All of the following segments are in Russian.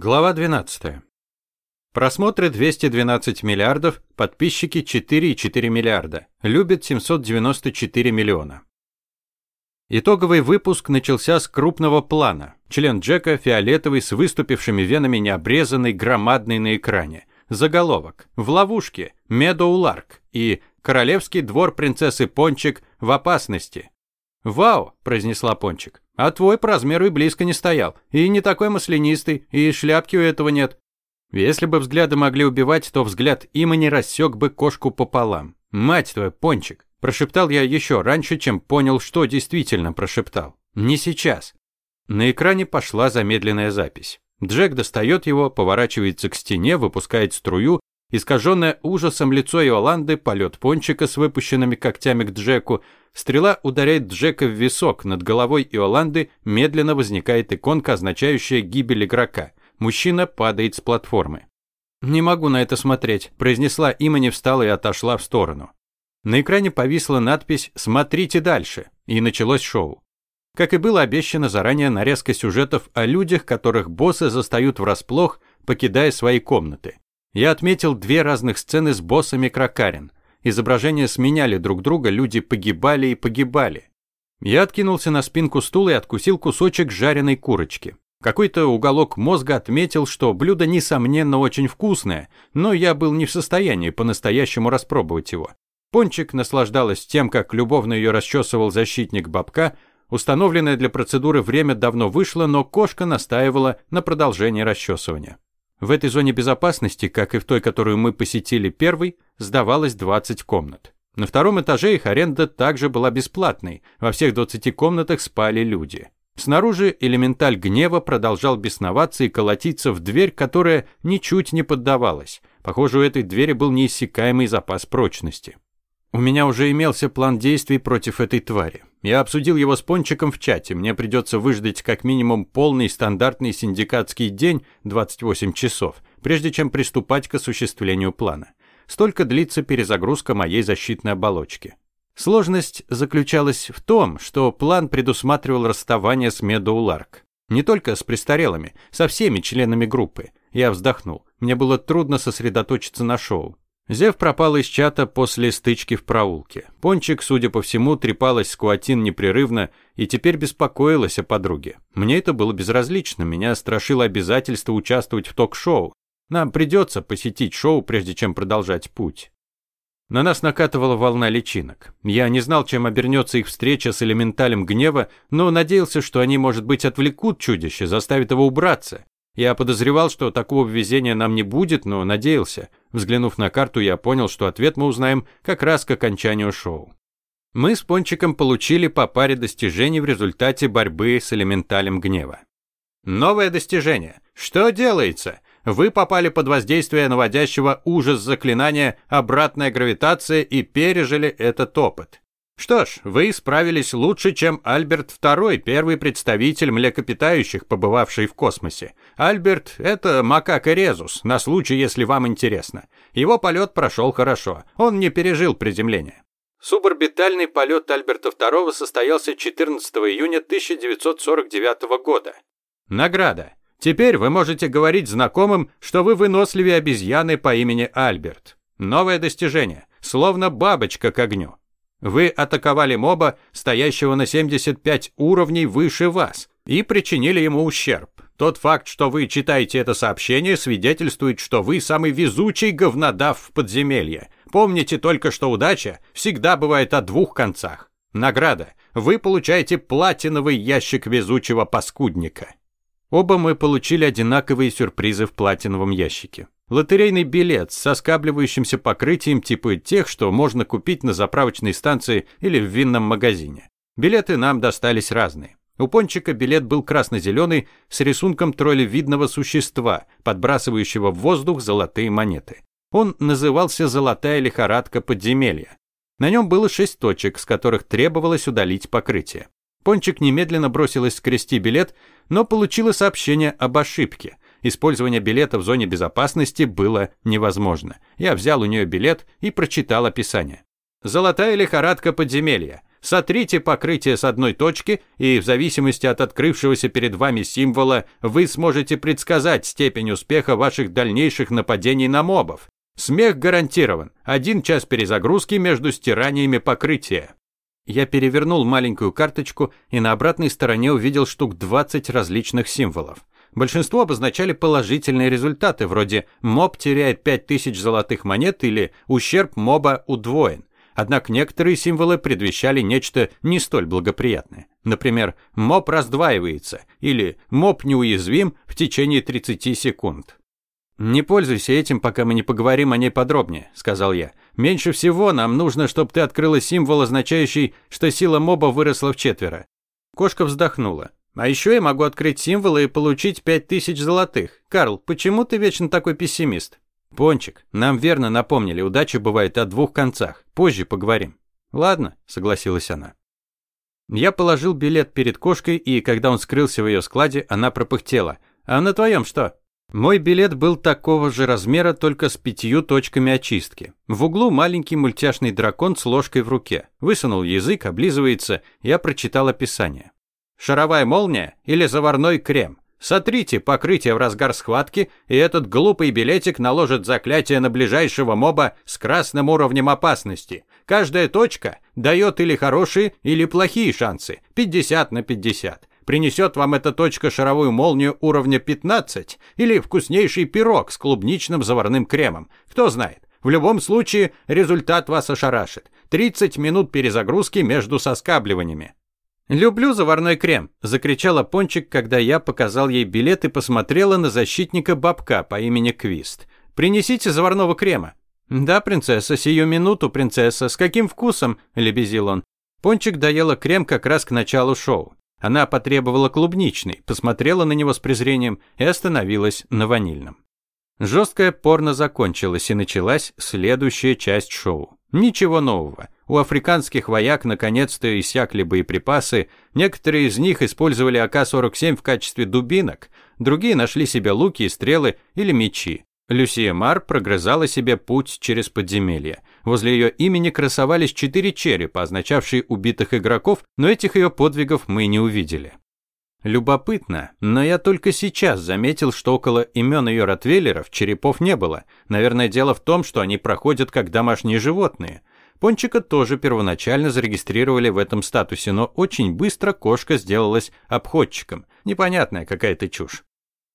Глава 12. Просмотры 212 миллиардов, подписчики 4,4 миллиарда, любят 794 миллиона. Итоговый выпуск начался с крупного плана. Член Джека, фиолетовый, с выступившими венами необрезанный, громадный на экране. Заголовок. В ловушке. Медоу Ларк. И Королевский двор принцессы Пончик в опасности. «Вау!» – произнесла Пончик. «А твой по размеру и близко не стоял. И не такой маслянистый, и шляпки у этого нет». Если бы взгляды могли убивать, то взгляд имени рассек бы кошку пополам. «Мать твою, Пончик!» – прошептал я еще раньше, чем понял, что действительно прошептал. «Не сейчас». На экране пошла замедленная запись. Джек достает его, поворачивается к стене, выпускает струю, искаженное ужасом лицо Иоланды, полет пончика с выпущенными когтями к Джеку, Стрела ударяет Джека в висок, над головой Иоланды медленно возникает иконка, означающая гибель игрока. Мужчина падает с платформы. «Не могу на это смотреть», – произнесла Имани, встала и отошла в сторону. На экране повисла надпись «Смотрите дальше», и началось шоу. Как и было обещано заранее, нарезка сюжетов о людях, которых боссы застают врасплох, покидая свои комнаты. Я отметил две разных сцены с боссами Кракарин. Изображения сменяли друг друга, люди погибали и погибали. Я откинулся на спинку стула и откусил кусочек жареной курочки. Какой-то уголок мозга отметил, что блюдо несомненно очень вкусное, но я был не в состоянии по-настоящему распробовать его. Пончик наслаждалась тем, как любовно ее расчесывал защитник бабка. Установленное для процедуры время давно вышло, но кошка настаивала на продолжении расчесывания. В этой зоне безопасности, как и в той, которую мы посетили первой, сдавалось 20 комнат. На втором этаже их аренда также была бесплатной, во всех 20 комнатах спали люди. Снаружи элементаль гнева продолжал бесноваться и колотиться в дверь, которая ничуть не поддавалась. Похоже, у этой двери был неиссякаемый запас прочности. У меня уже имелся план действий против этой твари. Я обсудил его с Пончиком в чате. Мне придется выждать как минимум полный стандартный синдикатский день 28 часов, прежде чем приступать к осуществлению плана. Столько длится перезагрузка моей защитной оболочки. Сложность заключалась в том, что план предусматривал расставание с Медоу Ларк. Не только с престарелыми, со всеми членами группы. Я вздохнул. Мне было трудно сосредоточиться на шоу. Зев пропал из чата после стычки в проулке. Пончик, судя по всему, трепалась с Куатин непрерывно и теперь беспокоилась о подруге. Мне это было безразлично, меня страшило обязательство участвовать в ток-шоу. Нам придется посетить шоу, прежде чем продолжать путь. На нас накатывала волна личинок. Я не знал, чем обернется их встреча с элементалем гнева, но надеялся, что они, может быть, отвлекут чудище, заставят его убраться. Я подозревал, что такого везения нам не будет, но надеялся. Взглянув на карту, я понял, что ответ мы узнаем как раз к окончанию шоу. Мы с Пончиком получили по паре достижений в результате борьбы с элементалем гнева. Новое достижение. Что делается? Вы попали под воздействие наводящего ужас заклинания «Обратная гравитация» и пережили этот опыт. Что ж, вы справились лучше, чем Альберт II, первый представитель млекопитающих, побывавший в космосе. Альберт – это макака резус, на случай, если вам интересно. Его полет прошел хорошо, он не пережил приземление. Суборбитальный полет Альберта II состоялся 14 июня 1949 года. Награда. Теперь вы можете говорить знакомым, что вы выносливее обезьяны по имени Альберт. Новое достижение. Словно бабочка к огню. Вы атаковали моба, стоящего на 75 уровней выше вас, и причинили ему ущерб. Тот факт, что вы читаете это сообщение, свидетельствует, что вы самый везучий говнодав в подземелье. Помните только, что удача всегда бывает о двух концах. Награда. Вы получаете платиновый ящик везучего паскудника. Оба мы получили одинаковые сюрпризы в платиновом ящике. Лотерейный билет с соскабливающимся покрытием типа тех, что можно купить на заправочной станции или в винном магазине. Билеты нам достались разные. У Пончика билет был красно-зеленый с рисунком троллевидного существа, подбрасывающего в воздух золотые монеты. Он назывался «Золотая лихорадка подземелья». На нем было шесть точек, с которых требовалось удалить покрытие. Пончик немедленно бросилась скрести билет, но получила сообщение об ошибке – Использование билета в зоне безопасности было невозможно. Я взял у нее билет и прочитал описание. Золотая лихорадка подземелья. Сотрите покрытие с одной точки, и в зависимости от открывшегося перед вами символа вы сможете предсказать степень успеха ваших дальнейших нападений на мобов. Смех гарантирован. Один час перезагрузки между стираниями покрытия. Я перевернул маленькую карточку и на обратной стороне увидел штук 20 различных символов. Большинство обозначали положительные результаты, вроде «моб теряет 5000 золотых монет» или «ущерб моба удвоен». Однако некоторые символы предвещали нечто не столь благоприятное. Например, моб раздваивается или моб неуязвим в течение 30 секунд. «Не пользуйся этим, пока мы не поговорим о ней подробнее», – сказал я. «Меньше всего нам нужно, чтобы ты открыла символ, означающий, что сила моба выросла в четверо». Кошка вздохнула. «А еще я могу открыть символы и получить пять тысяч золотых. Карл, почему ты вечно такой пессимист?» «Пончик, нам верно напомнили, удача бывает о двух концах. Позже поговорим». «Ладно», – согласилась она. Я положил билет перед кошкой, и когда он скрылся в ее складе, она пропыхтела. «А на твоем что?» Мой билет был такого же размера, только с пятью точками очистки. В углу маленький мультяшный дракон с ложкой в руке. Высунул язык, облизывается, я прочитал описание. Шаровая молния или заварной крем. Сотрите покрытие в разгар схватки, и этот глупый билетик наложит заклятие на ближайшего моба с красным уровнем опасности. Каждая точка дает или хорошие, или плохие шансы. 50 на 50. Принесет вам эта точка шаровую молнию уровня 15 или вкуснейший пирог с клубничным заварным кремом. Кто знает. В любом случае, результат вас ошарашит. 30 минут перезагрузки между соскабливаниями. «Люблю заварной крем!» – закричала Пончик, когда я показал ей билет и посмотрела на защитника бабка по имени Квист. «Принесите заварного крема!» «Да, принцесса, сию минуту, принцесса, с каким вкусом?» – лебезил он. Пончик доела крем как раз к началу шоу. Она потребовала клубничный, посмотрела на него с презрением и остановилась на ванильном. Жесткое порно закончилось и началась следующая часть шоу. Ничего нового. У африканских вояк наконец-то иссякли боеприпасы, некоторые из них использовали АК-47 в качестве дубинок, другие нашли себе луки и стрелы или мечи. Люсия Мар прогрызала себе путь через подземелье. Возле ее имени красовались четыре черепа, означавшие убитых игроков, но этих ее подвигов мы не увидели. Любопытно, но я только сейчас заметил, что около имен ее ротвейлеров черепов не было. Наверное, дело в том, что они проходят как домашние животные. Пончика тоже первоначально зарегистрировали в этом статусе, но очень быстро кошка сделалась обходчиком. Непонятная какая-то чушь.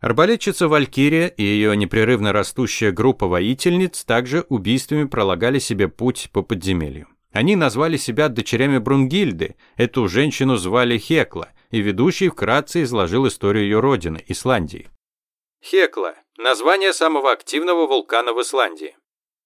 Арбалетчица Валькирия и ее непрерывно растущая группа воительниц также убийствами пролагали себе путь по подземелью. Они назвали себя дочерями Брунгильды, эту женщину звали Хекла, и ведущий вкратце изложил историю ее родины, Исландии. Хекла – название самого активного вулкана в Исландии.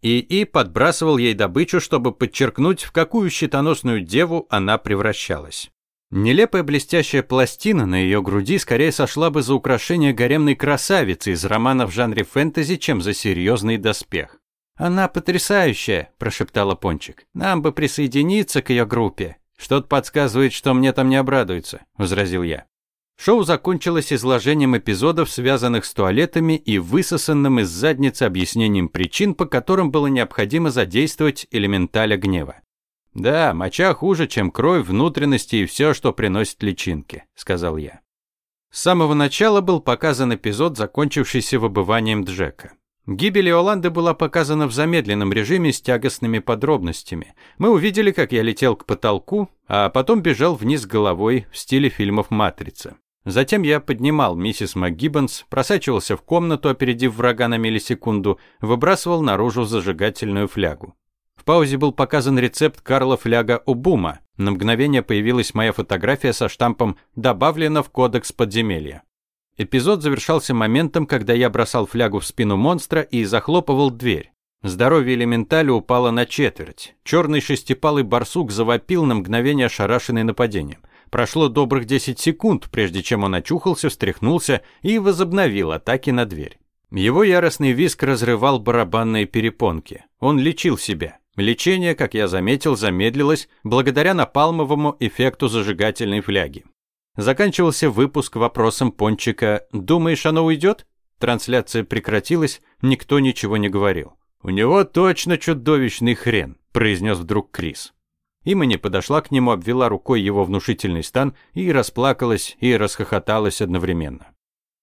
ИИ подбрасывал ей добычу, чтобы подчеркнуть, в какую щитоносную деву она превращалась. Нелепая блестящая пластина на ее груди скорее сошла бы за украшение гаремной красавицы из романа в жанре фэнтези, чем за серьезный доспех. «Она потрясающая», – прошептала Пончик. «Нам бы присоединиться к ее группе». «Что-то подсказывает, что мне там не обрадуется», – возразил я. Шоу закончилось изложением эпизодов, связанных с туалетами и высосанным из задницы объяснением причин, по которым было необходимо задействовать элементаля гнева. «Да, моча хуже, чем кровь, внутренности и все, что приносит личинки», – сказал я. С самого начала был показан эпизод, закончившийся выбыванием Джека. Гибель Иоланды была показана в замедленном режиме с тягостными подробностями. Мы увидели, как я летел к потолку, а потом бежал вниз головой в стиле фильмов «Матрица». Затем я поднимал миссис МакГиббонс, просачивался в комнату, опередив врага на миллисекунду, выбрасывал наружу зажигательную флягу. В паузе был показан рецепт Карла Фляга Убума. На мгновение появилась моя фотография со штампом «Добавлено в кодекс подземелья». Эпизод завершался моментом, когда я бросал флягу в спину монстра и захлопывал дверь. Здоровье элементаля упало на четверть. Черный шестипалый барсук завопил на мгновение ошарашенный нападением. Прошло добрых 10 секунд, прежде чем он очухался, встряхнулся и возобновил атаки на дверь. Его яростный виск разрывал барабанные перепонки. Он лечил себя. Лечение, как я заметил, замедлилось благодаря напалмовому эффекту зажигательной фляги. Заканчивался выпуск вопросом Пончика «Думаешь, оно уйдет?» Трансляция прекратилась, никто ничего не говорил. «У него точно чудовищный хрен», – произнес вдруг Крис. Имани подошла к нему, обвела рукой его внушительный стан и расплакалась, и расхохоталась одновременно.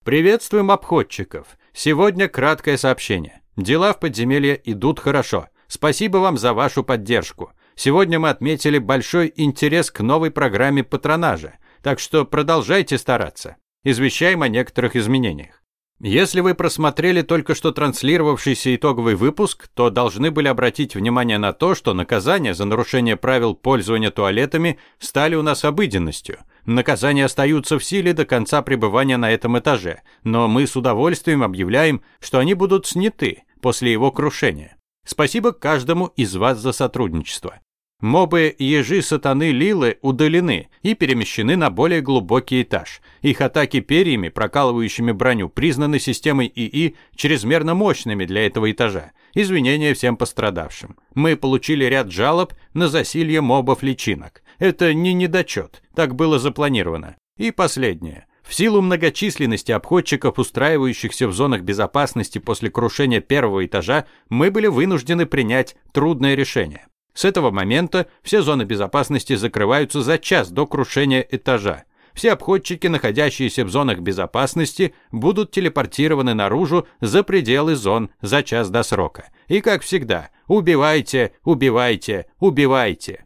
«Приветствуем обходчиков. Сегодня краткое сообщение. Дела в подземелье идут хорошо. Спасибо вам за вашу поддержку. Сегодня мы отметили большой интерес к новой программе патронажа, так что продолжайте стараться. Извещаем о некоторых изменениях. Если вы просмотрели только что транслировавшийся итоговый выпуск, то должны были обратить внимание на то, что наказания за нарушение правил пользования туалетами стали у нас обыденностью. Наказания остаются в силе до конца пребывания на этом этаже, но мы с удовольствием объявляем, что они будут сняты после его крушения. Спасибо каждому из вас за сотрудничество. Мобы ежи сатаны Лилы удалены и перемещены на более глубокий этаж. Их атаки перьями, прокалывающими броню, признаны системой ИИ чрезмерно мощными для этого этажа. Извинения всем пострадавшим. Мы получили ряд жалоб на засилье мобов-личинок. Это не недочет, так было запланировано. И последнее. В силу многочисленности обходчиков, устраивающихся в зонах безопасности после крушения первого этажа, мы были вынуждены принять трудное решение. С этого момента все зоны безопасности закрываются за час до крушения этажа. Все обходчики, находящиеся в зонах безопасности, будут телепортированы наружу за пределы зон за час до срока. И как всегда, убивайте, убивайте, убивайте.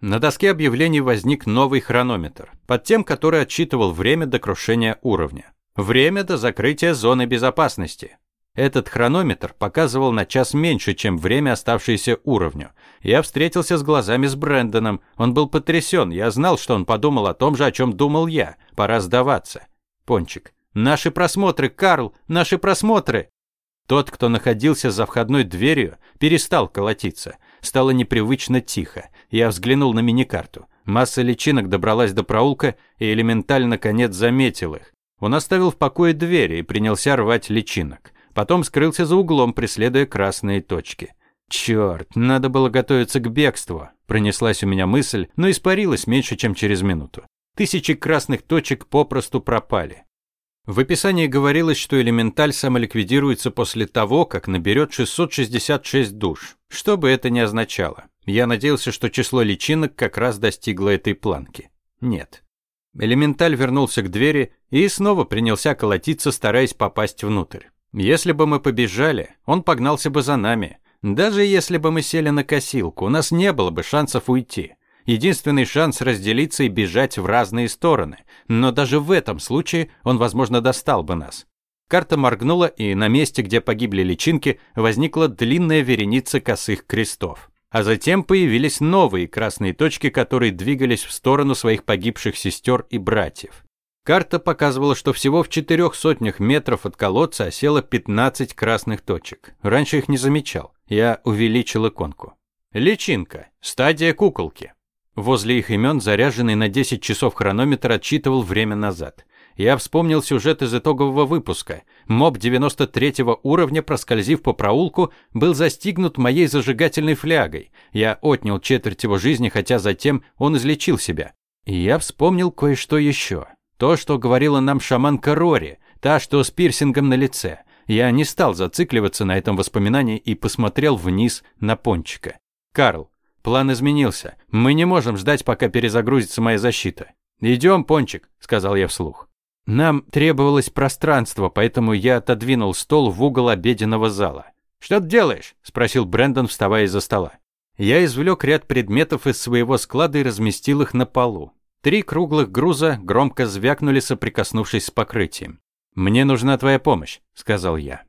На доске объявлений возник новый хронометр, под тем, который отсчитывал время до крушения уровня. Время до закрытия зоны безопасности. Этот хронометр показывал на час меньше, чем время, оставшееся уровню. Я встретился с глазами с Брэндоном. Он был потрясен. Я знал, что он подумал о том же, о чем думал я. Пора сдаваться. Пончик. «Наши просмотры, Карл! Наши просмотры!» Тот, кто находился за входной дверью, перестал колотиться. Стало непривычно тихо. Я взглянул на миникарту. Масса личинок добралась до проулка, и элементаль наконец заметил их. Он оставил в покое двери и принялся рвать личинок. Потом скрылся за углом, преследуя красные точки. «Черт, надо было готовиться к бегству», – пронеслась у меня мысль, но испарилась меньше, чем через минуту. Тысячи красных точек попросту пропали. В описании говорилось, что элементаль самоликвидируется после того, как наберет 666 душ. Что бы это ни означало. Я надеялся, что число личинок как раз достигло этой планки. Нет. Элементаль вернулся к двери и снова принялся колотиться, стараясь попасть внутрь. Если бы мы побежали, он погнался бы за нами. Даже если бы мы сели на косилку, у нас не было бы шансов уйти. Единственный шанс разделиться и бежать в разные стороны. Но даже в этом случае он, возможно, достал бы нас. Карта моргнула, и на месте, где погибли личинки, возникла длинная вереница косых крестов. А затем появились новые красные точки, которые двигались в сторону своих погибших сестер и братьев. Карта показывала, что всего в четырех сотнях метров от колодца осело 15 красных точек. Раньше их не замечал. Я увеличил иконку. Личинка. Стадия куколки. Возле их имен заряженный на 10 часов хронометр отчитывал время назад. Я вспомнил сюжет из итогового выпуска. Моб 93 уровня, проскользив по проулку, был застигнут моей зажигательной флягой. Я отнял четверть его жизни, хотя затем он излечил себя. И я вспомнил кое-что еще. То, что говорила нам шаманка Рори, та, что с пирсингом на лице. Я не стал зацикливаться на этом воспоминании и посмотрел вниз на Пончика. «Карл, план изменился. Мы не можем ждать, пока перезагрузится моя защита. Идем, Пончик», — сказал я вслух. Нам требовалось пространство, поэтому я отодвинул стол в угол обеденного зала. «Что ты делаешь?» – спросил Брэндон, вставая из-за стола. Я извлек ряд предметов из своего склада и разместил их на полу. Три круглых груза громко звякнули, соприкоснувшись с покрытием. «Мне нужна твоя помощь», — сказал я.